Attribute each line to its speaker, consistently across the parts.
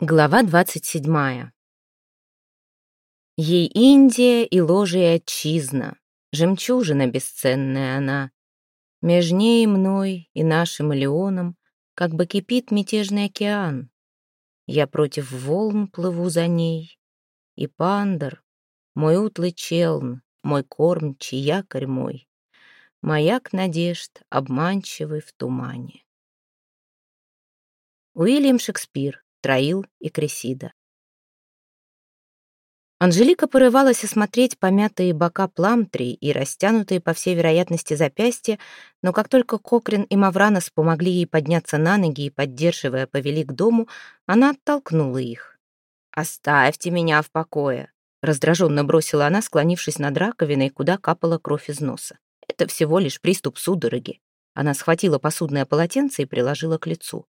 Speaker 1: Глава двадцать седьмая. Ей Индия и ложи и отчизна, Жемчужина бесценная она. Меж ней и мной и нашим Леоном Как бы кипит мятежный океан. Я против волн плыву за ней, И пандер, мой утлый челн, Мой кормчий якорь мой, Маяк надежд, обманчивый в тумане. Уильям Шекспир Троил и Кресида. Анжелика порывалась осмотреть помятые бока Пламтри и растянутые, по всей вероятности, запястья, но как только Кокрин и Мавранос помогли ей подняться на ноги и, поддерживая, повели к дому, она оттолкнула их. «Оставьте меня в покое», — раздраженно бросила она, склонившись над раковиной, куда капала кровь из носа. «Это всего лишь приступ судороги». Она схватила посудное полотенце и приложила к лицу.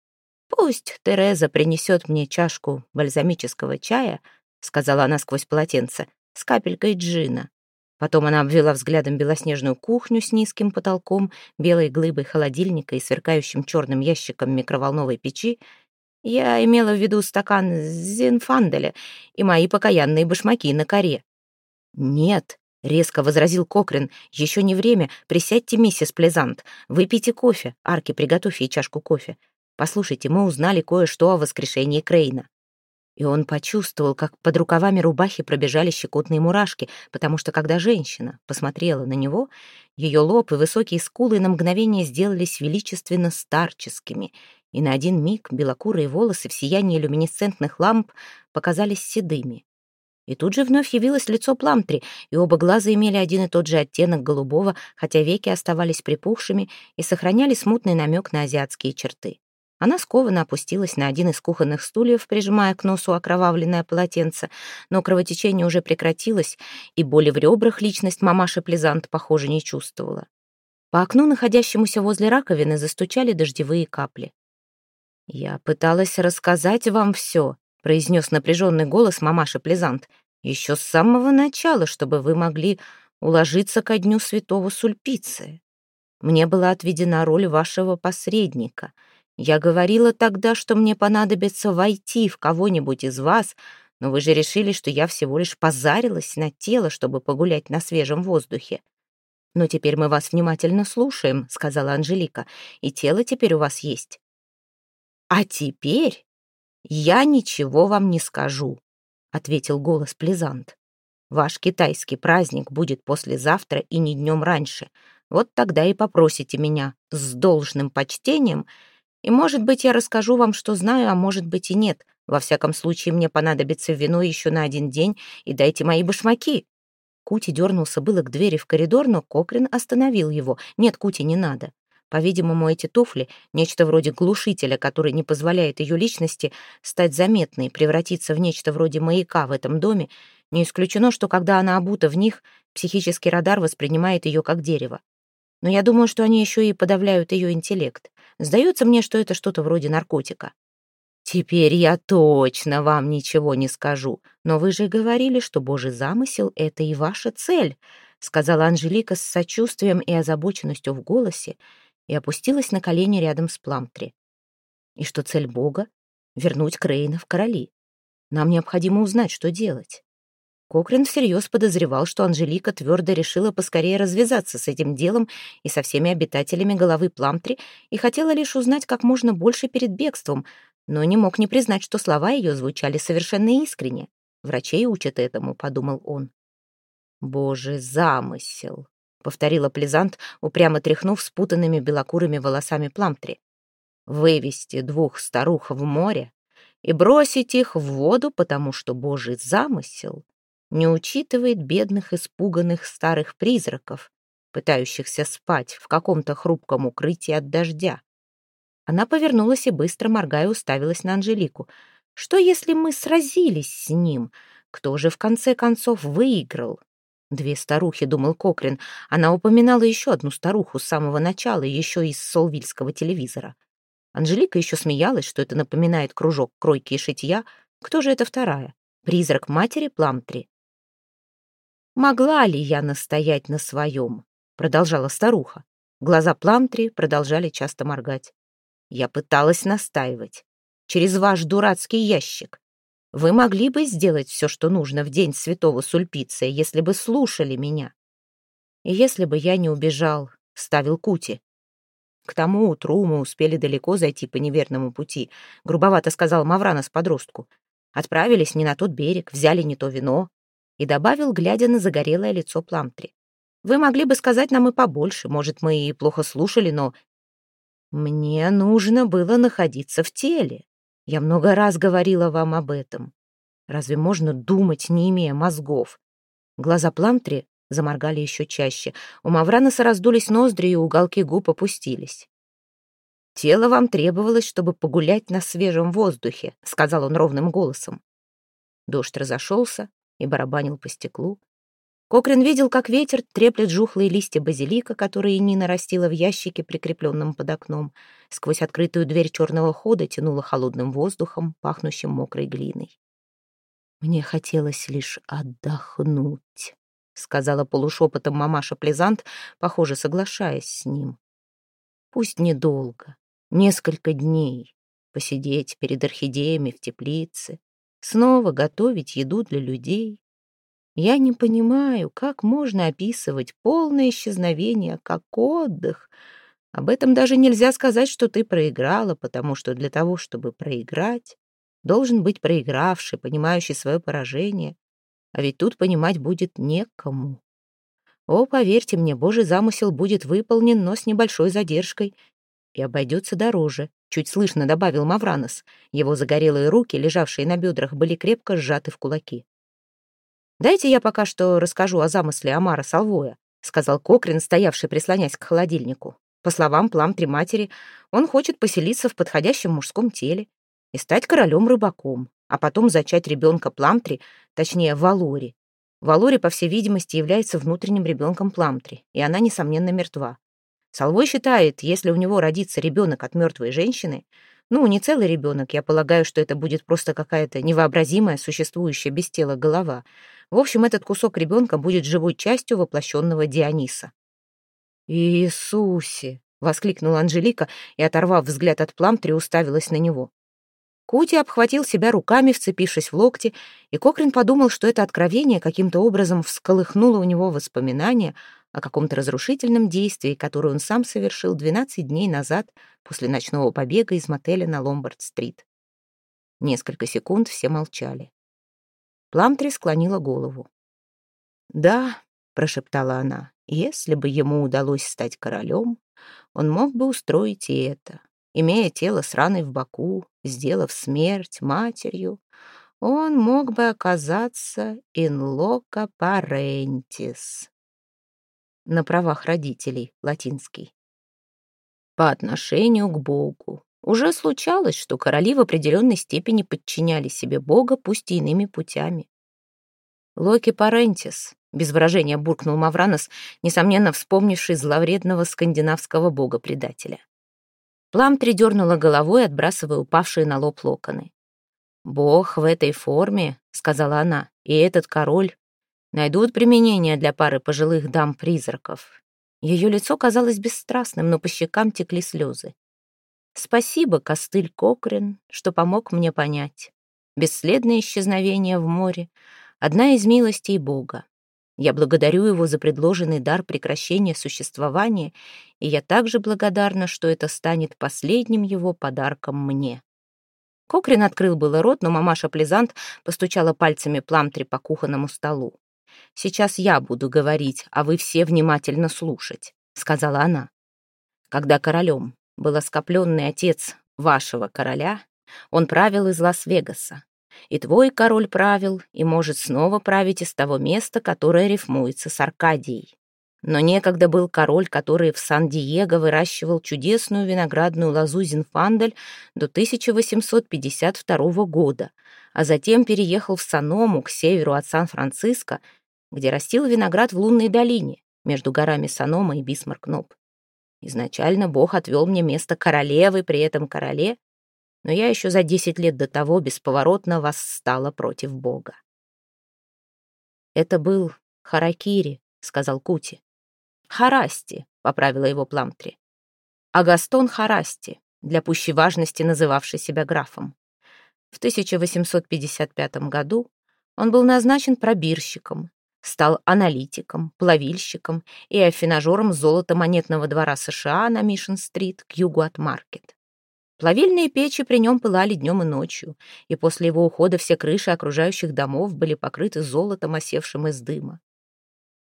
Speaker 1: «Пусть Тереза принесет мне чашку бальзамического чая», сказала она сквозь полотенце, с капелькой джина. Потом она обвела взглядом белоснежную кухню с низким потолком, белой глыбой холодильника и сверкающим черным ящиком микроволновой печи. Я имела в виду стакан зинфанделя и мои покаянные башмаки на коре. «Нет», — резко возразил Кокрин, — «еще не время. Присядьте, миссис Плезант. Выпейте кофе. Арки, приготовь ей чашку кофе. Послушайте, мы узнали кое-что о воскрешении Крейна». И он почувствовал, как под рукавами рубахи пробежали щекотные мурашки, потому что когда женщина посмотрела на него, ее лоб и высокие скулы на мгновение сделались величественно старческими, и на один миг белокурые волосы в сиянии люминесцентных ламп показались седыми. И тут же вновь явилось лицо Пламтри, и оба глаза имели один и тот же оттенок голубого, хотя веки оставались припухшими и сохраняли смутный намек на азиатские черты. Она скованно опустилась на один из кухонных стульев, прижимая к носу окровавленное полотенце, но кровотечение уже прекратилось, и боли в ребрах личность мамаши Плезант, похоже, не чувствовала. По окну, находящемуся возле раковины, застучали дождевые капли. «Я пыталась рассказать вам все», — произнес напряженный голос мамаши Плезант, «еще с самого начала, чтобы вы могли уложиться ко дню святого Сульпиция. Мне была отведена роль вашего посредника — я говорила тогда, что мне понадобится войти в кого-нибудь из вас, но вы же решили, что я всего лишь позарилась на тело, чтобы погулять на свежем воздухе. Но теперь мы вас внимательно слушаем, сказала Анжелика, и тело теперь у вас есть. А теперь я ничего вам не скажу, ответил голос Плезант. Ваш китайский праздник будет послезавтра и не днем раньше. Вот тогда и попросите меня с должным почтением и, может быть, я расскажу вам, что знаю, а может быть и нет. Во всяком случае, мне понадобится вино еще на один день, и дайте мои башмаки». Кути дернулся было к двери в коридор, но Кокрин остановил его. «Нет, Кути, не надо. По-видимому, эти туфли — нечто вроде глушителя, который не позволяет ее личности стать заметной, превратиться в нечто вроде маяка в этом доме. Не исключено, что когда она обута в них, психический радар воспринимает ее как дерево. Но я думаю, что они еще и подавляют ее интеллект. Сдается мне, что это что-то вроде наркотика. Теперь я точно вам ничего не скажу, но вы же говорили, что Божий замысел — это и ваша цель, сказала Анжелика с сочувствием и озабоченностью в голосе и опустилась на колени рядом с Пламтри. И что цель Бога — вернуть Крейна в короли. Нам необходимо узнать, что делать. Кокрин всерьез подозревал, что Анжелика твердо решила поскорее развязаться с этим делом и со всеми обитателями головы Пламтри и хотела лишь узнать как можно больше перед бегством, но не мог не признать, что слова ее звучали совершенно искренне. «Врачей учат этому», — подумал он. «Боже, замысел!» — повторила Плезант, упрямо тряхнув спутанными белокурыми волосами Пламтри. «Вывести двух старух в море и бросить их в воду, потому что Божий замысел не учитывает бедных испуганных старых призраков, пытающихся спать в каком-то хрупком укрытии от дождя. Она повернулась и, быстро моргая, уставилась на Анжелику. «Что, если мы сразились с ним? Кто же, в конце концов, выиграл?» «Две старухи», — думал Кокрин. Она упоминала еще одну старуху с самого начала, еще из солвильского телевизора. Анжелика еще смеялась, что это напоминает кружок кройки и шитья. Кто же это вторая? Призрак матери Пламтри? «Могла ли я настоять на своем?» — продолжала старуха. Глаза Пламтри продолжали часто моргать. Я пыталась настаивать. через ваш дурацкий ящик. Вы могли бы сделать все, что нужно в день святого Сульпиция, если бы слушали меня. Если бы я не убежал, — ставил Кути. К тому утру мы успели далеко зайти по неверному пути, — грубовато сказал Мавранос подростку. Отправились не на тот берег, взяли не то вино. И добавил, глядя на загорелое лицо Пламтри. Вы могли бы сказать нам и побольше, может, мы и плохо слушали, но... Мне нужно было находиться в теле. Я много раз говорила вам об этом. Разве можно думать, не имея мозгов? Глаза Пламтри заморгали еще чаще. У Мавраноса раздулись ноздри, и уголки губ опустились. «Тело вам требовалось, чтобы погулять на свежем воздухе», — сказал он ровным голосом. Дождь разошелся и барабанил по стеклу. Кокрин видел, как ветер треплет жухлые листья базилика, которые Нина растила в ящике, прикрепленном под окном. Сквозь открытую дверь черного хода тянуло холодным воздухом, пахнущим мокрой глиной. «Мне хотелось лишь отдохнуть», — сказала полушепотом мамаша Плезант, похоже, соглашаясь с ним. «Пусть недолго, несколько дней, посидеть перед орхидеями в теплице, снова готовить еду для людей, я не понимаю, как можно описывать полное исчезновение как отдых. Об этом даже нельзя сказать, что ты проиграла, потому что для того, чтобы проиграть, должен быть проигравший, понимающий свое поражение. А ведь тут понимать будет некому. О, поверьте мне, Божий замысел будет выполнен, но с небольшой задержкой. И обойдется дороже, чуть слышно добавил Мавранос. Его загорелые руки, лежавшие на бедрах, были крепко сжаты в кулаки. «Дайте я пока что расскажу о замысле Амара Салвоя», сказал Кокрин, стоявший прислонясь к холодильнику. По словам Пламтри матери, он хочет поселиться в подходящем мужском теле и стать королем-рыбаком, а потом зачать ребенка Пламтри, точнее, Валори. Валори, по всей видимости, является внутренним ребенком Пламтри, и она, несомненно, мертва. Салвой считает, если у него родится ребенок от мертвой женщины, ну, не целый ребенок, я полагаю, что это будет просто какая-то невообразимая, существующая без тела голова. В общем, этот кусок ребенка будет живой частью воплощенного Диониса. «Иисусе!» — воскликнула Анжелика и, оторвав взгляд от Пламтри, уставилась на него. Кути обхватил себя руками, вцепившись в локти, и Кокрин подумал, что это откровение каким-то образом всколыхнуло у него воспоминания о каком-то разрушительном действии, которое он сам совершил 12 дней назад после ночного побега из мотеля на Ломбард-стрит. Несколько секунд все молчали. Пламтри склонила голову. «Да», — прошептала она, — «если бы ему удалось стать королем, он мог бы устроить и это. Имея тело с раной в боку, сделав смерть матерью, он мог бы оказаться in loco на правах родителей, латинский. По отношению к Богу. Уже случалось, что короли в определенной степени подчиняли себе Бога, пусть и иными путями. «Локи Парентис», — без выражения буркнул Мавранос, несомненно вспомнивший зловредного скандинавского бога-предателя. Плам тридернула головой, отбрасывая упавшие на лоб локоны. «Бог в этой форме», — сказала она, — «и этот король найдут применение для пары пожилых дам-призраков. Ее лицо казалось бесстрастным, но по щекам текли слезы. Спасибо, Костыль Кокрин, что помог мне понять. Бесследное исчезновение в море — одна из милостей Бога. Я благодарю его за предложенный дар прекращения существования, и я также благодарна, что это станет последним его подарком мне. Кокрин открыл было рот, но мамаша Плезант постучала пальцами Пламтри по кухонному столу. Сейчас я буду говорить, а вы все внимательно слушать», — сказала она. Когда королем был оскопленный отец вашего короля, он правил из Лас-Вегаса. И твой король правил и может снова править из того места, которое рифмуется с Аркадией. Но некогда был король, который в Сан-Диего выращивал чудесную виноградную лозу Зинфандель до 1852 года, а затем переехал в Саному к северу от Сан-Франциско где растил виноград в лунной долине, между горами Санома и Бисмарк-Ноб. Изначально Бог отвел мне место королевы при этом короле, но я еще за десять лет до того бесповоротно восстала против Бога. «Это был Харакири», — сказал Кути. «Харасти», — поправила его Пламтри. «Агастон Харасти, для пущей важности называвший себя графом. В 1855 году он был назначен пробирщиком, стал аналитиком, плавильщиком и афинажером золото-монетного двора США на Мишен-стрит к югу от Маркет. Плавильные печи при нем пылали днем и ночью, и после его ухода все крыши окружающих домов были покрыты золотом, осевшим из дыма.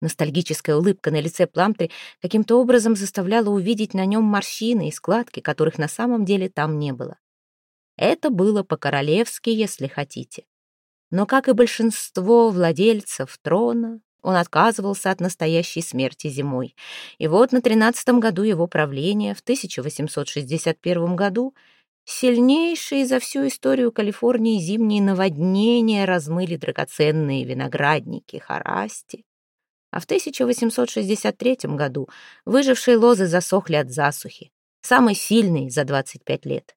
Speaker 1: Ностальгическая улыбка на лице Пламтри каким-то образом заставляла увидеть на нем морщины и складки, которых на самом деле там не было. Это было по-королевски, если хотите. Но, как и большинство владельцев трона, он отказывался от настоящей смерти зимой. И вот на тринадцатом году его правления, в 1861 году, сильнейшие за всю историю Калифорнии зимние наводнения размыли драгоценные виноградники Харасти. А в 1863 году выжившие лозы засохли от засухи, самой сильной за 25 лет.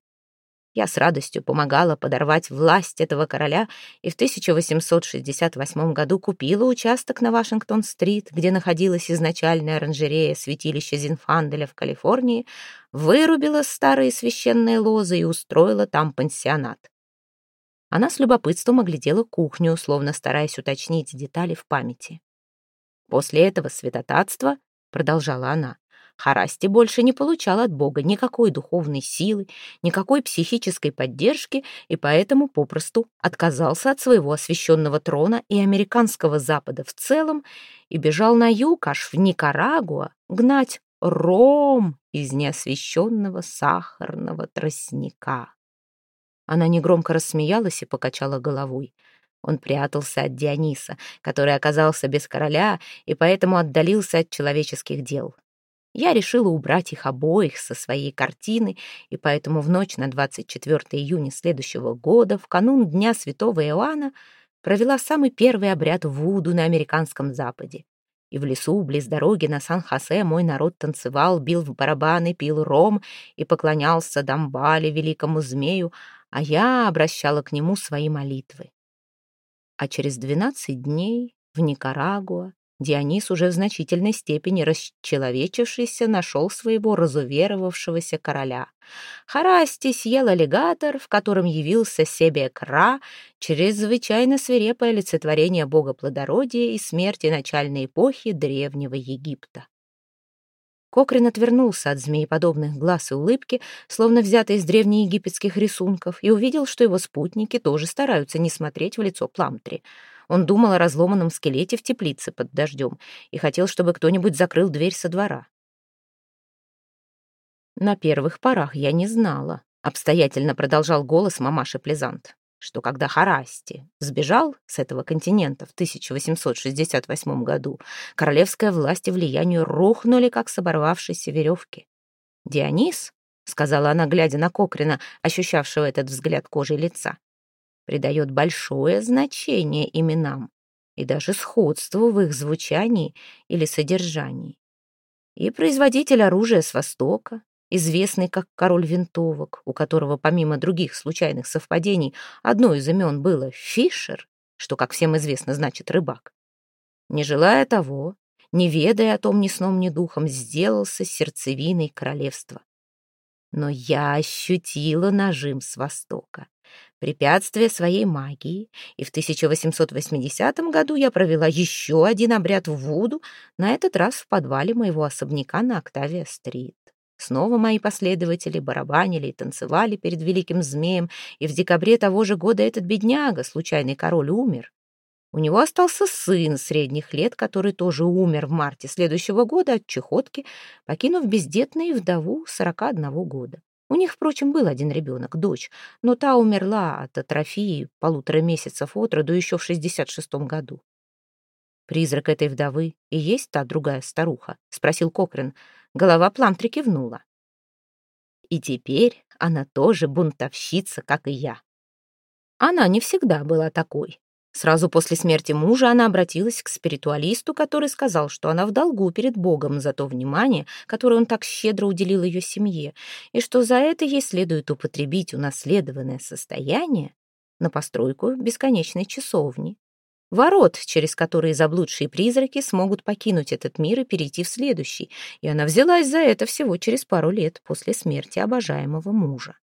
Speaker 1: Я с радостью помогала подорвать власть этого короля и в 1868 году купила участок на Вашингтон-стрит, где находилась изначальная оранжерея святилища Зинфанделя в Калифорнии, вырубила старые священные лозы и устроила там пансионат. Она с любопытством оглядела кухню, словно стараясь уточнить детали в памяти. После этого святотатства, продолжала она, Харасти больше не получал от Бога никакой духовной силы, никакой психической поддержки и поэтому попросту отказался от своего освященного трона и американского Запада в целом и бежал на юг аж в Никарагуа гнать ром из неосвященного сахарного тростника. Она негромко рассмеялась и покачала головой. Он прятался от Диониса, который оказался без короля и поэтому отдалился от человеческих дел. Я решила убрать их обоих со своей картины, и поэтому в ночь на 24 июня следующего года, в канун Дня Святого Иоанна, провела самый первый обряд Вуду на американском Западе. И в лесу, близ дороги на Сан-Хосе, мой народ танцевал, бил в барабаны, пил ром и поклонялся Дамбале, великому змею, а я обращала к нему свои молитвы. А через двенадцать дней в Никарагуа Дионис, уже в значительной степени расчеловечившийся, нашел своего разуверовавшегося короля. Харасти съел аллигатор, в котором явился себе Кра, чрезвычайно свирепое олицетворение бога плодородия и смерти начальной эпохи Древнего Египта. Кокрин отвернулся от змееподобных глаз и улыбки, словно взятые из древнеегипетских рисунков, и увидел, что его спутники тоже стараются не смотреть в лицо Пламтри — он думал о разломанном скелете в теплице под дождем и хотел, чтобы кто-нибудь закрыл дверь со двора. На первых порах я не знала, обстоятельно продолжал голос мамаши Плезант, что когда Харасти сбежал с этого континента в 1868 году, королевская власть и влияние рухнули, как с оборвавшейся веревки. Дионис, — сказала она, глядя на Кокрина, ощущавшего этот взгляд кожей лица, придает большое значение именам и даже сходству в их звучании или содержании. И производитель оружия с Востока, известный как король винтовок, у которого помимо других случайных совпадений одно из имен было Фишер, что, как всем известно, значит рыбак. Не желая того, не ведая о том ни сном, ни духом, сделался сердцевиной королевства. Но я ощутила нажим с Востока препятствие своей магии, и в 1880 году я провела еще один обряд в Вуду, на этот раз в подвале моего особняка на Октавия-стрит. Снова мои последователи барабанили и танцевали перед великим змеем, и в декабре того же года этот бедняга, случайный король, умер. У него остался сын средних лет, который тоже умер в марте следующего года от чехотки, покинув бездетную вдову 41 года. У них, впрочем, был один ребенок, дочь, но та умерла от атрофии полутора месяцев от роду еще в 66-м году. «Призрак этой вдовы и есть та другая старуха?» — спросил Кокрин. Голова Пламтри кивнула. «И теперь она тоже бунтовщица, как и я. Она не всегда была такой. Сразу после смерти мужа она обратилась к спиритуалисту, который сказал, что она в долгу перед Богом за то внимание, которое он так щедро уделил ее семье, и что за это ей следует употребить унаследованное состояние на постройку бесконечной часовни. Ворот, через которые заблудшие призраки смогут покинуть этот мир и перейти в следующий, и она взялась за это всего через пару лет после смерти обожаемого мужа.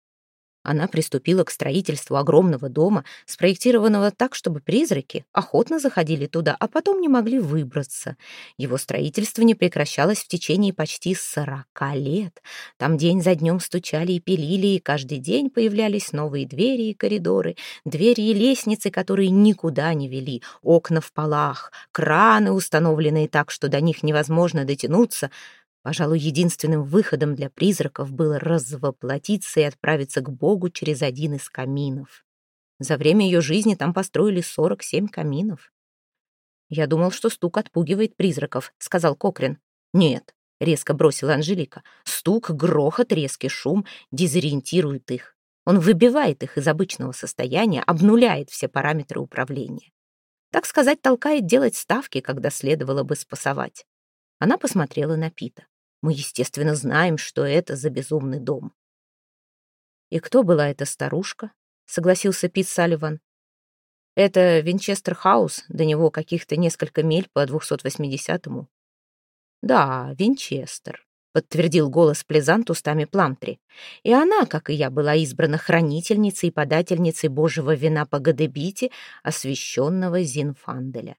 Speaker 1: Она приступила к строительству огромного дома, спроектированного так, чтобы призраки охотно заходили туда, а потом не могли выбраться. Его строительство не прекращалось в течение почти сорока лет. Там день за днем стучали и пилили, и каждый день появлялись новые двери и коридоры, двери и лестницы, которые никуда не вели, окна в полах, краны, установленные так, что до них невозможно дотянуться — Пожалуй, единственным выходом для призраков было развоплотиться и отправиться к Богу через один из каминов. За время ее жизни там построили 47 каминов. «Я думал, что стук отпугивает призраков», — сказал Кокрин. «Нет», — резко бросила Анжелика. «Стук, грохот, резкий шум дезориентирует их. Он выбивает их из обычного состояния, обнуляет все параметры управления. Так сказать, толкает делать ставки, когда следовало бы спасовать». Она посмотрела на Пита. Мы, естественно, знаем, что это за безумный дом. «И кто была эта старушка?» — согласился Пит Салливан. «Это Винчестер Хаус, до него каких-то несколько миль по 280-му». «Да, Винчестер», — подтвердил голос Плезант устами Пламтри. «И она, как и я, была избрана хранительницей и подательницей божьего вина по Гадебите, освященного Зинфанделя.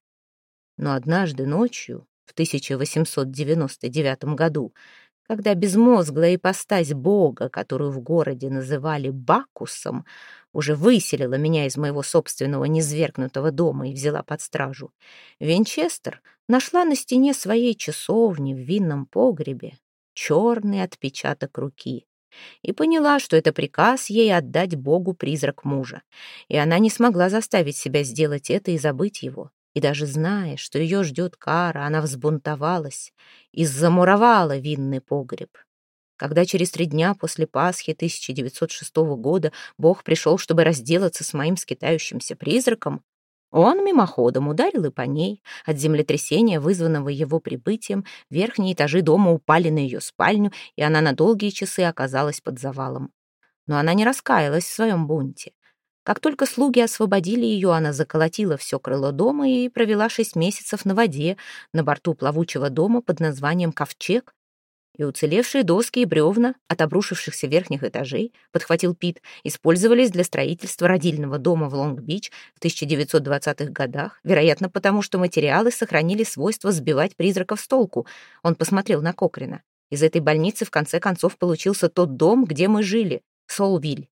Speaker 1: Но однажды ночью в 1899 году, когда безмозглая ипостась бога, которую в городе называли Бакусом, уже выселила меня из моего собственного низвергнутого дома и взяла под стражу. Винчестер нашла на стене своей часовни в винном погребе черный отпечаток руки и поняла, что это приказ ей отдать Богу призрак мужа, и она не смогла заставить себя сделать это и забыть его. И даже зная, что ее ждет кара, она взбунтовалась и замуровала винный погреб. Когда через три дня после Пасхи 1906 года Бог пришел, чтобы разделаться с моим скитающимся призраком, он мимоходом ударил и по ней. От землетрясения, вызванного его прибытием, верхние этажи дома упали на ее спальню, и она на долгие часы оказалась под завалом. Но она не раскаялась в своем бунте. Как только слуги освободили ее, она заколотила все крыло дома и провела шесть месяцев на воде на борту плавучего дома под названием «Ковчег», и уцелевшие доски и бревна от обрушившихся верхних этажей, подхватил Пит, использовались для строительства родильного дома в Лонг-Бич в 1920-х годах, вероятно, потому что материалы сохранили свойство сбивать призраков с толку. Он посмотрел на Кокрина. Из этой больницы в конце концов получился тот дом, где мы жили, Солвиль.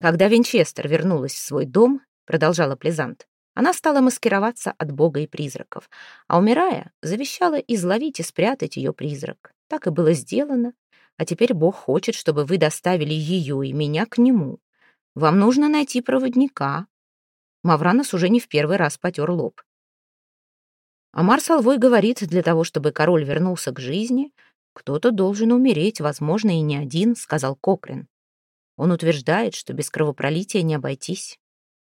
Speaker 1: Когда Винчестер вернулась в свой дом, продолжала Плезант, она стала маскироваться от бога и призраков, а умирая, завещала изловить и спрятать ее призрак. Так и было сделано, а теперь бог хочет, чтобы вы доставили ее и меня к нему. Вам нужно найти проводника. Мавранос уже не в первый раз потер лоб. А Марсалвой говорит, для того, чтобы король вернулся к жизни, кто-то должен умереть, возможно, и не один, сказал Кокрин. Он утверждает, что без кровопролития не обойтись.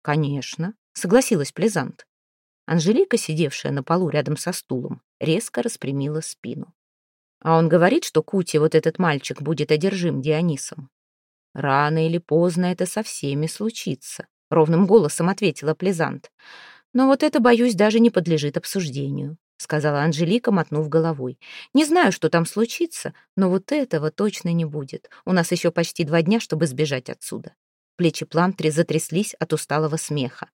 Speaker 1: Конечно, согласилась Плезант. Анжелика, сидевшая на полу рядом со стулом, резко распрямила спину. А он говорит, что Кути, вот этот мальчик, будет одержим Дионисом. Рано или поздно это со всеми случится, ровным голосом ответила Плезант. Но вот это, боюсь, даже не подлежит обсуждению сказала Анжелика, мотнув головой. «Не знаю, что там случится, но вот этого точно не будет. У нас еще почти два дня, чтобы сбежать отсюда». Плечи Пламтри затряслись от усталого смеха.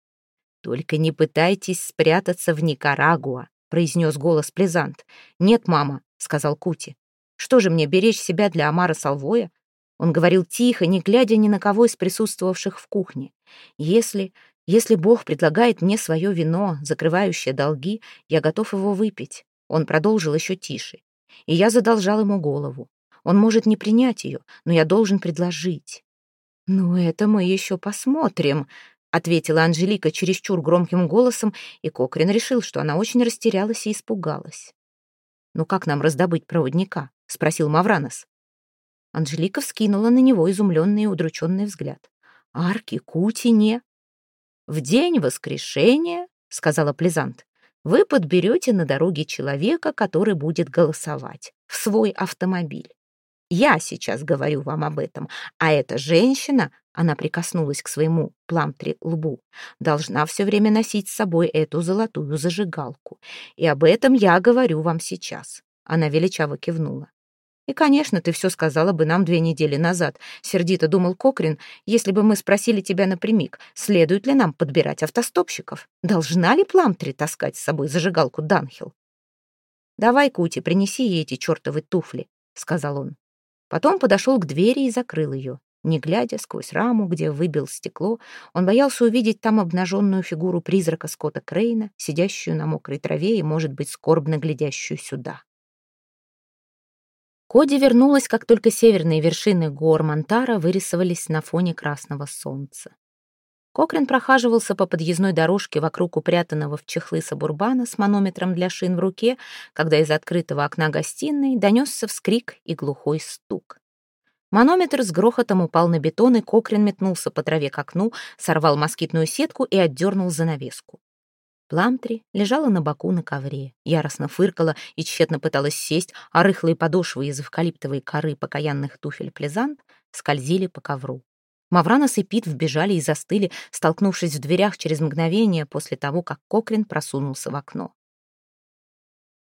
Speaker 1: «Только не пытайтесь спрятаться в Никарагуа», — произнес голос Плезант. «Нет, мама», — сказал Кути. «Что же мне, беречь себя для Амара Салвоя?» Он говорил тихо, не глядя ни на кого из присутствовавших в кухне. «Если... Если Бог предлагает мне свое вино, закрывающее долги, я готов его выпить. Он продолжил еще тише. И я задолжал ему голову. Он может не принять ее, но я должен предложить. «Ну, это мы еще посмотрим», — ответила Анжелика чересчур громким голосом, и Кокрин решил, что она очень растерялась и испугалась. «Ну как нам раздобыть проводника?» — спросил Мавранос. Анжелика вскинула на него изумленный и удрученный взгляд. «Арки, кути, не...» «В день воскрешения, — сказала Плезант, — вы подберете на дороге человека, который будет голосовать, в свой автомобиль. Я сейчас говорю вам об этом, а эта женщина, она прикоснулась к своему пламтре лбу, должна все время носить с собой эту золотую зажигалку. И об этом я говорю вам сейчас. Она величаво кивнула. И, конечно, ты все сказала бы нам две недели назад, сердито думал Кокрин, если бы мы спросили тебя напрямик, следует ли нам подбирать автостопщиков, должна ли Пламтри таскать с собой зажигалку Данхил. «Давай, Кути, принеси ей эти чертовы туфли», — сказал он. Потом подошел к двери и закрыл ее. Не глядя сквозь раму, где выбил стекло, он боялся увидеть там обнаженную фигуру призрака Скотта Крейна, сидящую на мокрой траве и, может быть, скорбно глядящую сюда. Коди вернулась, как только северные вершины гор Монтара вырисовались на фоне красного солнца. Кокрин прохаживался по подъездной дорожке вокруг упрятанного в чехлы сабурбана с манометром для шин в руке, когда из открытого окна гостиной донесся вскрик и глухой стук. Манометр с грохотом упал на бетон, и Кокрин метнулся по траве к окну, сорвал москитную сетку и отдернул занавеску. Пламтри лежала на боку на ковре, яростно фыркала и тщетно пыталась сесть, а рыхлые подошвы из эвкалиптовой коры покаянных туфель плезант скользили по ковру. Мавранос и Пит вбежали и застыли, столкнувшись в дверях через мгновение после того, как Кокрин просунулся в окно.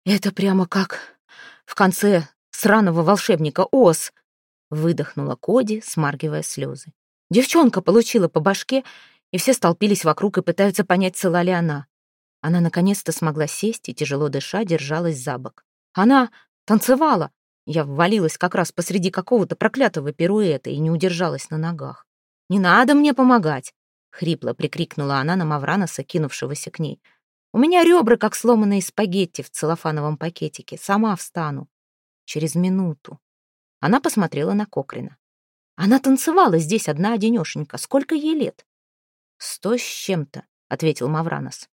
Speaker 1: «Это прямо как в конце сраного волшебника Оз!» выдохнула Коди, смаргивая слезы. Девчонка получила по башке, и все столпились вокруг и пытаются понять, цела ли она. Она наконец-то смогла сесть и, тяжело дыша, держалась за бок. Она танцевала, я ввалилась как раз посреди какого-то проклятого пируэта и не удержалась на ногах. «Не надо мне помогать!» — хрипло прикрикнула она на Мавраноса, кинувшегося к ней. «У меня ребра, как сломанные спагетти в целлофановом пакетике. Сама встану. Через минуту». Она посмотрела на Кокрина. «Она танцевала здесь одна-одинешенька. Сколько ей лет?» «Сто с чем-то», — ответил Мавранос.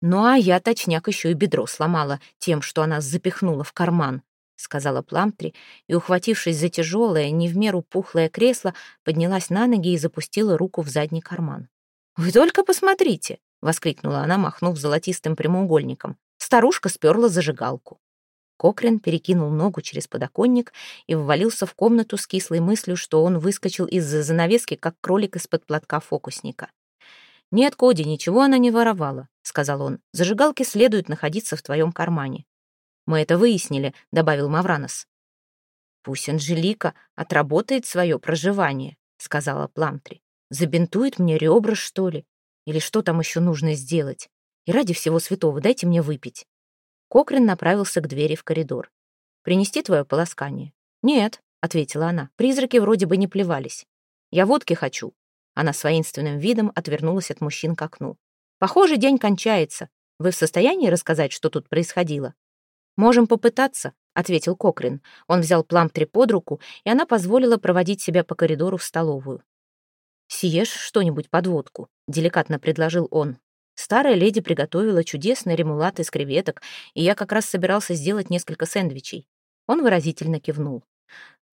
Speaker 1: «Ну, а я, точняк, еще и бедро сломала тем, что она запихнула в карман. — сказала Пламтри, и, ухватившись за тяжелое, не в меру пухлое кресло, поднялась на ноги и запустила руку в задний карман. «Вы только посмотрите!» — воскликнула она, махнув золотистым прямоугольником. Старушка сперла зажигалку. Кокрин перекинул ногу через подоконник и ввалился в комнату с кислой мыслью, что он выскочил из-за занавески, как кролик из-под платка фокусника. «Нет, Коди, ничего она не воровала», — сказал он. «Зажигалки следует находиться в твоем кармане. Мы это выяснили», — добавил Мавранос. «Пусть Анжелика отработает свое проживание», — сказала Пламтри. «Забинтует мне ребра, что ли? Или что там еще нужно сделать? И ради всего святого дайте мне выпить». Кокрин направился к двери в коридор. «Принести твое полоскание?» «Нет», — ответила она. «Призраки вроде бы не плевались. Я водки хочу». Она с воинственным видом отвернулась от мужчин к окну. «Похоже, день кончается. Вы в состоянии рассказать, что тут происходило?» «Можем попытаться», — ответил Кокрин. Он взял Пламтри под руку, и она позволила проводить себя по коридору в столовую. «Съешь что-нибудь под водку», — деликатно предложил он. Старая леди приготовила чудесный ремулат из креветок, и я как раз собирался сделать несколько сэндвичей. Он выразительно кивнул.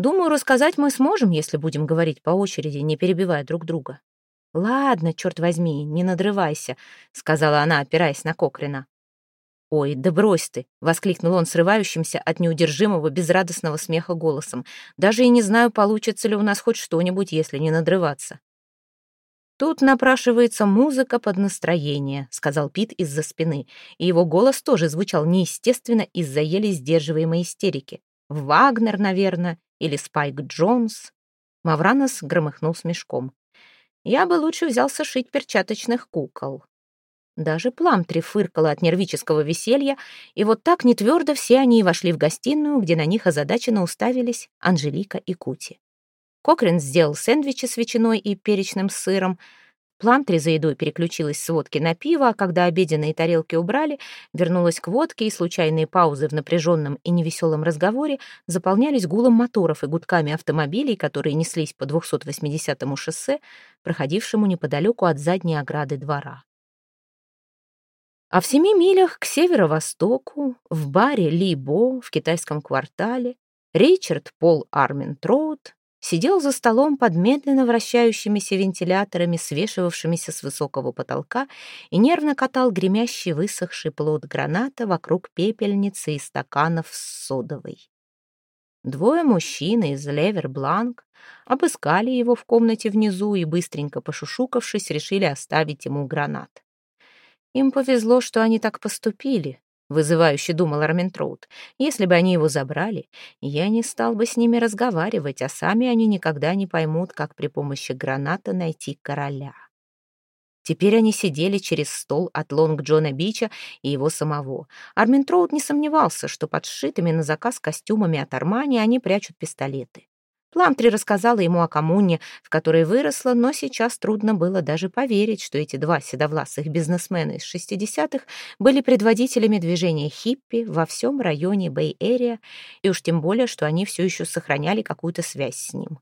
Speaker 1: «Думаю, рассказать мы сможем, если будем говорить по очереди, не перебивая друг друга». «Ладно, черт возьми, не надрывайся», — сказала она, опираясь на Кокрина. «Ой, да брось ты!» — воскликнул он срывающимся от неудержимого безрадостного смеха голосом. «Даже и не знаю, получится ли у нас хоть что-нибудь, если не надрываться». «Тут напрашивается музыка под настроение», — сказал Пит из-за спины, и его голос тоже звучал неестественно из-за еле сдерживаемой истерики. «Вагнер, наверное, или Спайк Джонс». Мавранос громыхнул смешком. «Я бы лучше взялся шить перчаточных кукол». Даже Пламтри фыркала от нервического веселья, и вот так нетвердо все они и вошли в гостиную, где на них озадаченно уставились Анжелика и Кути. Кокрин сделал сэндвичи с ветчиной и перечным сыром. Пламтри за едой переключилась с водки на пиво, а когда обеденные тарелки убрали, вернулась к водке, и случайные паузы в напряженном и невеселом разговоре заполнялись гулом моторов и гудками автомобилей, которые неслись по 280-му шоссе, проходившему неподалеку от задней ограды двора. А в семи милях к северо-востоку, в баре Либо в китайском квартале, Ричард Пол Армин Троуд сидел за столом под медленно вращающимися вентиляторами, свешивавшимися с высокого потолка, и нервно катал гремящий высохший плод граната вокруг пепельницы и стаканов с содовой. Двое мужчин из Левер-Бланк обыскали его в комнате внизу и, быстренько пошушукавшись, решили оставить ему гранат. Им повезло, что они так поступили, вызывающе думал Арментроуд. Если бы они его забрали, я не стал бы с ними разговаривать, а сами они никогда не поймут, как при помощи граната найти короля. Теперь они сидели через стол от Лонг Джона Бича и его самого. Армин Троуд не сомневался, что под сшитыми на заказ костюмами от Армани они прячут пистолеты. Пламтри рассказала ему о коммуне, в которой выросла, но сейчас трудно было даже поверить, что эти два седовласых бизнесмена из 60-х были предводителями движения хиппи во всем районе Бэй-Эрия, и уж тем более, что они все еще сохраняли какую-то связь с ним.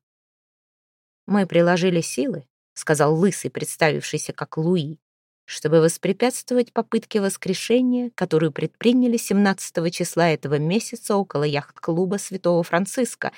Speaker 1: Мы приложили силы, — сказал лысый, представившийся как Луи, чтобы воспрепятствовать попытке воскрешения, которую предприняли 17 числа этого месяца около яхт-клуба Святого Франциска.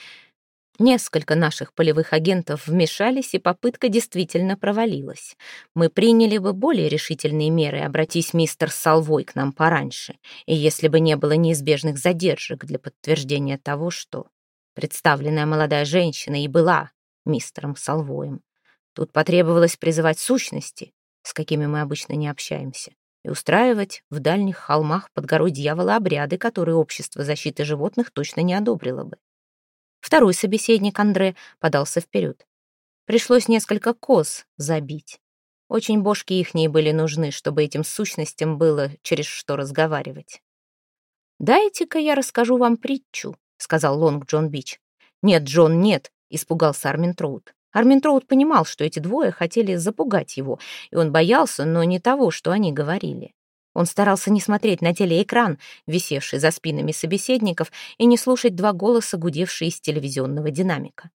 Speaker 1: Несколько наших полевых агентов вмешались, и попытка действительно провалилась. Мы приняли бы более решительные меры, обратись мистер Салвой к нам пораньше, и если бы не было неизбежных задержек для подтверждения того, что представленная молодая женщина и была мистером Салвоем. Тут потребовалось призывать сущности, с какими мы обычно не общаемся, и устраивать в дальних холмах под горой дьявола обряды, которые общество защиты животных точно не одобрило бы. Второй собеседник, Андре, подался вперед. Пришлось несколько коз забить. Очень бошки ихние были нужны, чтобы этим сущностям было через что разговаривать. «Дайте-ка я расскажу вам притчу», — сказал Лонг Джон Бич. «Нет, Джон, нет», — испугался Армин Троуд. Армин Троуд понимал, что эти двое хотели запугать его, и он боялся, но не того, что они говорили. Он старался не смотреть на телеэкран, висевший за спинами собеседников, и не слушать два голоса, гудевшие из телевизионного динамика.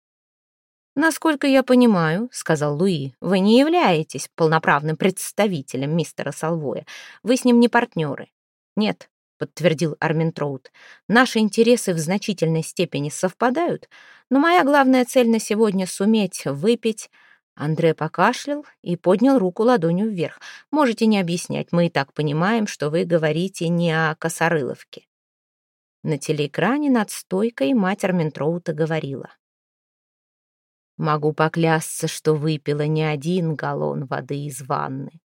Speaker 1: «Насколько я понимаю», — сказал Луи, — «вы не являетесь полноправным представителем мистера Салвоя. Вы с ним не партнеры». «Нет», — подтвердил Армин Троуд. «Наши интересы в значительной степени совпадают, но моя главная цель на сегодня — суметь выпить...» Андре покашлял и поднял руку ладонью вверх. «Можете не объяснять, мы и так понимаем, что вы говорите не о Косорыловке». На телеэкране над стойкой мать Арминтроута говорила. «Могу поклясться, что выпила не один галлон воды из ванны.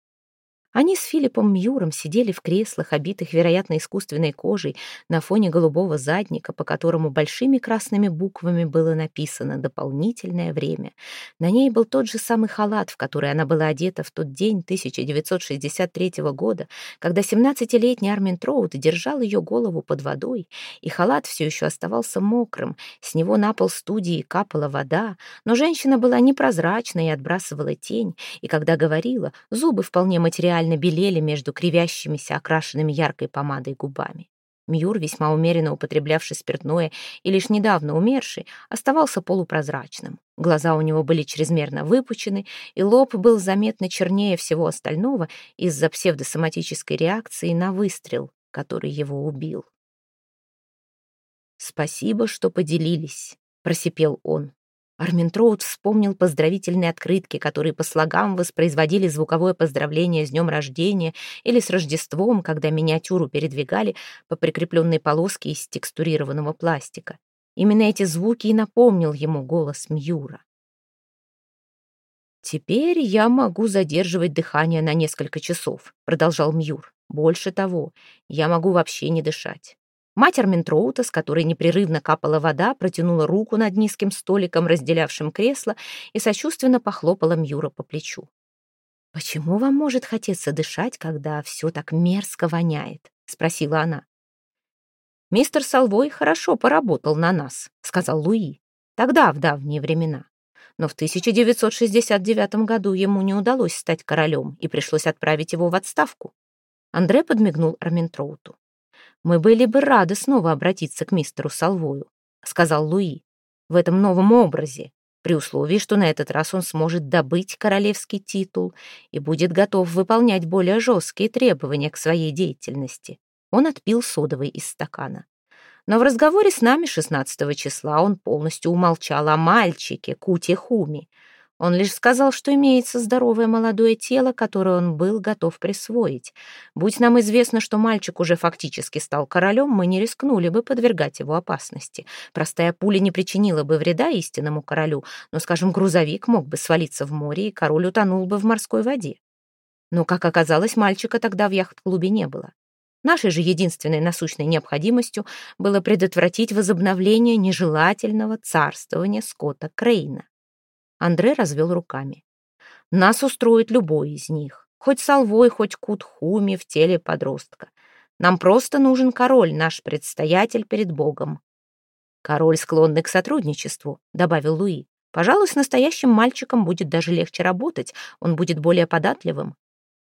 Speaker 1: Они с Филиппом Мьюром сидели в креслах, обитых, вероятно, искусственной кожей, на фоне голубого задника, по которому большими красными буквами было написано «Дополнительное время». На ней был тот же самый халат, в который она была одета в тот день 1963 года, когда 17-летний Армин Троуд держал ее голову под водой, и халат все еще оставался мокрым, с него на пол студии капала вода, но женщина была непрозрачной и отбрасывала тень, и когда говорила, зубы вполне материальные, реально белели между кривящимися, окрашенными яркой помадой губами. Мьюр, весьма умеренно употреблявший спиртное и лишь недавно умерший, оставался полупрозрачным. Глаза у него были чрезмерно выпучены, и лоб был заметно чернее всего остального из-за псевдосоматической реакции на выстрел, который его убил. «Спасибо, что поделились», — просипел он. Арминтроуд вспомнил поздравительные открытки, которые по слогам воспроизводили звуковое поздравление с днем рождения или с Рождеством, когда миниатюру передвигали по прикрепленной полоске из текстурированного пластика. Именно эти звуки и напомнил ему голос Мьюра. «Теперь я могу задерживать дыхание на несколько часов», — продолжал Мьюр. «Больше того, я могу вообще не дышать. Мать Арминтроута, с которой непрерывно капала вода, протянула руку над низким столиком, разделявшим кресло, и сочувственно похлопала Мьюра по плечу. «Почему вам может хотеться дышать, когда все так мерзко воняет?» — спросила она. «Мистер Салвой хорошо поработал на нас», — сказал Луи. «Тогда, в давние времена. Но в 1969 году ему не удалось стать королем, и пришлось отправить его в отставку». Андре подмигнул Арминтроуту. «Мы были бы рады снова обратиться к мистеру Салвою», — сказал Луи, «в этом новом образе, при условии, что на этот раз он сможет добыть королевский титул и будет готов выполнять более жесткие требования к своей деятельности». Он отпил содовой из стакана. Но в разговоре с нами 16 числа он полностью умолчал о мальчике Куте Хуми. Он лишь сказал, что имеется здоровое молодое тело, которое он был готов присвоить. Будь нам известно, что мальчик уже фактически стал королем, мы не рискнули бы подвергать его опасности. Простая пуля не причинила бы вреда истинному королю, но, скажем, грузовик мог бы свалиться в море, и король утонул бы в морской воде. Но, как оказалось, мальчика тогда в яхт-клубе не было. Нашей же единственной насущной необходимостью было предотвратить возобновление нежелательного царствования Скотта Крейна. Андре развел руками. Нас устроит любой из них. Хоть Салвой, хоть Кутхуми в теле подростка. Нам просто нужен король, наш предстоятель перед Богом. Король, склонный к сотрудничеству, добавил Луи. Пожалуй, с настоящим мальчиком будет даже легче работать, он будет более податливым.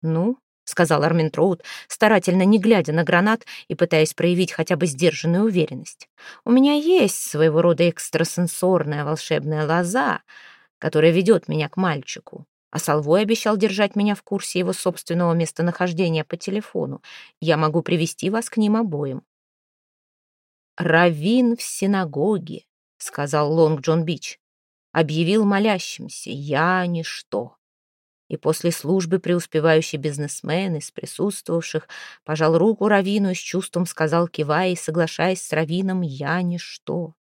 Speaker 1: Ну, сказал Арминтроуд, старательно не глядя на гранат и пытаясь проявить хотя бы сдержанную уверенность. У меня есть своего рода экстрасенсорная волшебная лоза, которая ведет меня к мальчику. А Салвой обещал держать меня в курсе его собственного местонахождения по телефону. Я могу привести вас к ним обоим. «Равин в синагоге», — сказал Лонг Джон Бич, объявил молящимся «Я ничто». И после службы преуспевающий бизнесмен из присутствовавших пожал руку Равину и с чувством сказал, кивая и соглашаясь с Равином «Я ничто».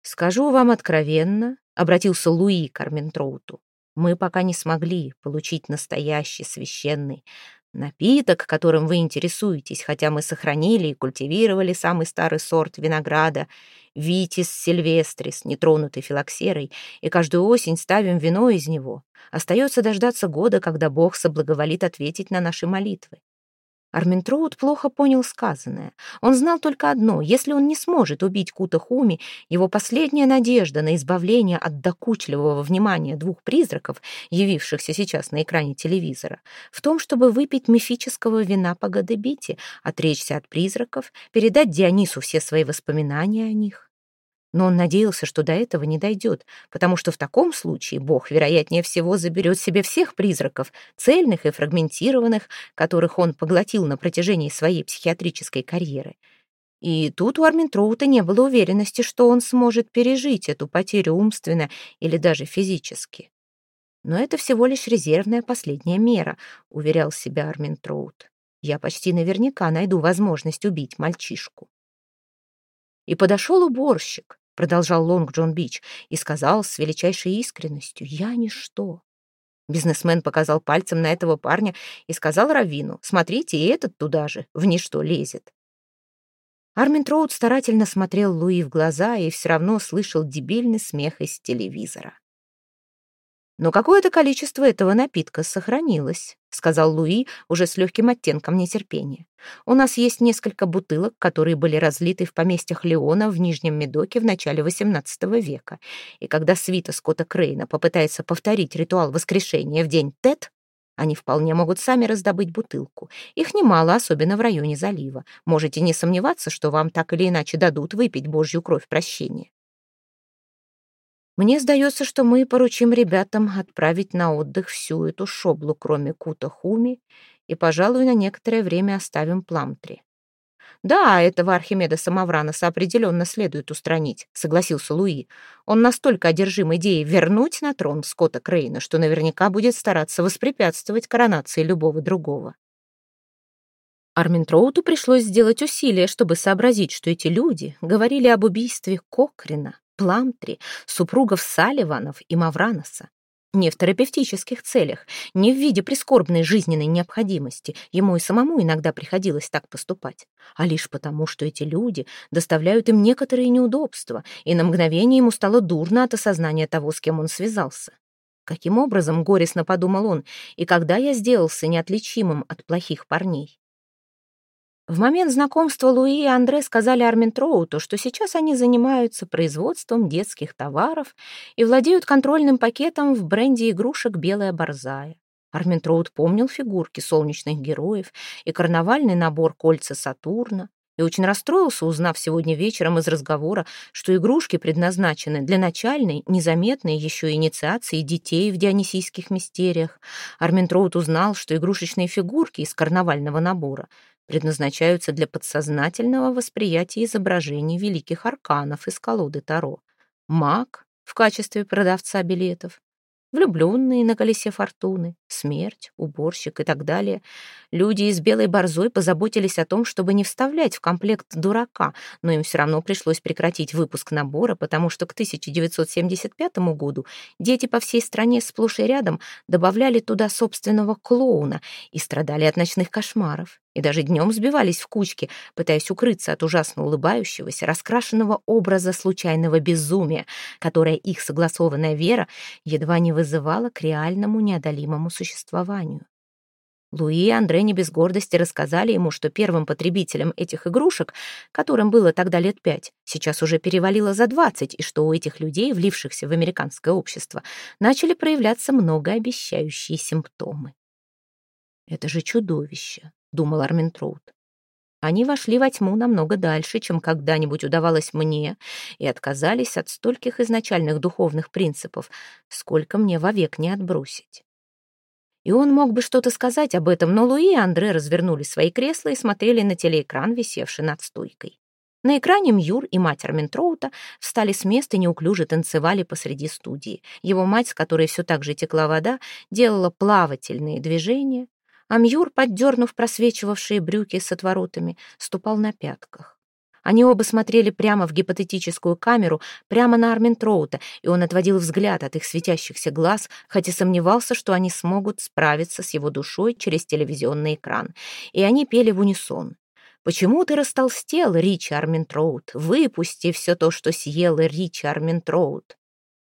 Speaker 1: Скажу вам откровенно, обратился Луи к Арментроуту. Мы пока не смогли получить настоящий священный напиток, которым вы интересуетесь, хотя мы сохранили и культивировали самый старый сорт винограда Витис сильвестрис, нетронутый филоксерой, и каждую осень ставим вино из него. Остается дождаться года, когда Бог соблаговолит ответить на наши молитвы. Арминтроуд плохо понял сказанное. Он знал только одно. Если он не сможет убить Кута Хуми, его последняя надежда на избавление от докучливого внимания двух призраков, явившихся сейчас на экране телевизора, в том, чтобы выпить мифического вина по Гадебите, отречься от призраков, передать Дионису все свои воспоминания о них. Но он надеялся, что до этого не дойдет, потому что в таком случае Бог, вероятнее всего, заберет себе всех призраков, цельных и фрагментированных, которых он поглотил на протяжении своей психиатрической карьеры. И тут у Арминтроута не было уверенности, что он сможет пережить эту потерю умственно или даже физически. Но это всего лишь резервная последняя мера, уверял себя Арминтроут. Я почти наверняка найду возможность убить мальчишку. И подошел уборщик, продолжал Лонг Джон Бич, и сказал с величайшей искренностью, «Я ничто». Бизнесмен показал пальцем на этого парня и сказал Равину, «Смотрите, и этот туда же, в ничто лезет». Армин Троуд старательно смотрел Луи в глаза и все равно слышал дебильный смех из телевизора. «Но какое-то количество этого напитка сохранилось», — сказал Луи уже с легким оттенком нетерпения. «У нас есть несколько бутылок, которые были разлиты в поместьях Леона в Нижнем Медоке в начале XVIII века. И когда свита Скотта Крейна попытается повторить ритуал воскрешения в день Тет, они вполне могут сами раздобыть бутылку. Их немало, особенно в районе залива. Можете не сомневаться, что вам так или иначе дадут выпить Божью кровь прощения. Мне сдается, что мы поручим ребятам отправить на отдых всю эту шоблу, кроме Кута Хуми, и, пожалуй, на некоторое время оставим Пламтри. «Да, этого Архимеда Самовраноса определенно следует устранить», — согласился Луи. «Он настолько одержим идеей вернуть на трон Скотта Крейна, что наверняка будет стараться воспрепятствовать коронации любого другого». Арминтроуту пришлось сделать усилие, чтобы сообразить, что эти люди говорили об убийстве Кокрина, Пламтри, супругов Салливанов и Мавраноса. Не в терапевтических целях, не в виде прискорбной жизненной необходимости, ему и самому иногда приходилось так поступать, а лишь потому, что эти люди доставляют им некоторые неудобства, и на мгновение ему стало дурно от осознания того, с кем он связался. Каким образом, горестно подумал он, и когда я сделался неотличимым от плохих парней? В момент знакомства Луи и Андре сказали Арминтроуту, что сейчас они занимаются производством детских товаров и владеют контрольным пакетом в бренде игрушек «Белая борзая». Арминтроут помнил фигурки солнечных героев и карнавальный набор кольца Сатурна, и очень расстроился, узнав сегодня вечером из разговора, что игрушки предназначены для начальной, незаметной еще инициации детей в дионисийских мистериях. Арминтроут узнал, что игрушечные фигурки из карнавального набора предназначаются для подсознательного восприятия изображений великих арканов из колоды Таро. Маг, в качестве продавца билетов влюбленные на колесе фортуны, смерть, уборщик и так далее. Люди из Белой Борзой позаботились о том, чтобы не вставлять в комплект дурака, но им все равно пришлось прекратить выпуск набора, потому что к 1975 году дети по всей стране сплошь и рядом добавляли туда собственного клоуна и страдали от ночных кошмаров и даже днем сбивались в кучки, пытаясь укрыться от ужасно улыбающегося, раскрашенного образа случайного безумия, которое их согласованная вера едва не вызывала к реальному неодолимому существованию. Луи и Андре не без гордости рассказали ему, что первым потребителем этих игрушек, которым было тогда лет пять, сейчас уже перевалило за двадцать, и что у этих людей, влившихся в американское общество, начали проявляться многообещающие симптомы. Это же чудовище. — думал Арминтроуд. Они вошли во тьму намного дальше, чем когда-нибудь удавалось мне, и отказались от стольких изначальных духовных принципов, сколько мне вовек не отбросить. И он мог бы что-то сказать об этом, но Луи и Андре развернули свои кресла и смотрели на телеэкран, висевший над стойкой. На экране Мьюр и мать Арминтроута встали с места и неуклюже танцевали посреди студии. Его мать, с которой все так же текла вода, делала плавательные движения, а Мьюр, поддернув просвечивавшие брюки с отворотами, ступал на пятках. Они оба смотрели прямо в гипотетическую камеру, прямо на Арминтроута, и он отводил взгляд от их светящихся глаз, хотя сомневался, что они смогут справиться с его душой через телевизионный экран. И они пели в унисон. «Почему ты растолстел, Ричи Арминтроуд? Выпусти все то, что съел Ричи Арминтроуд».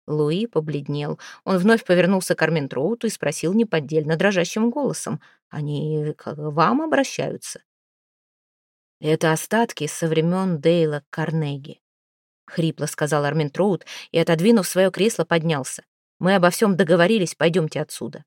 Speaker 1: Луи побледнел. Он вновь повернулся к Арминтроуту и спросил неподдельно дрожащим голосом. «Они к вам обращаются?» «Это остатки со времен Дейла Карнеги», — хрипло сказал Арминтроут и, отодвинув свое кресло, поднялся. «Мы обо всем договорились, пойдемте отсюда».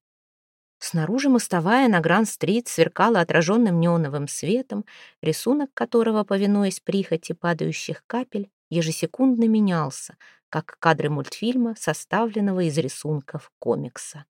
Speaker 1: Снаружи мостовая на Гранд-стрит сверкала отраженным неоновым светом, рисунок которого, повинуясь прихоти падающих капель, ежесекундно менялся, как кадры мультфильма, составленного из рисунков комикса.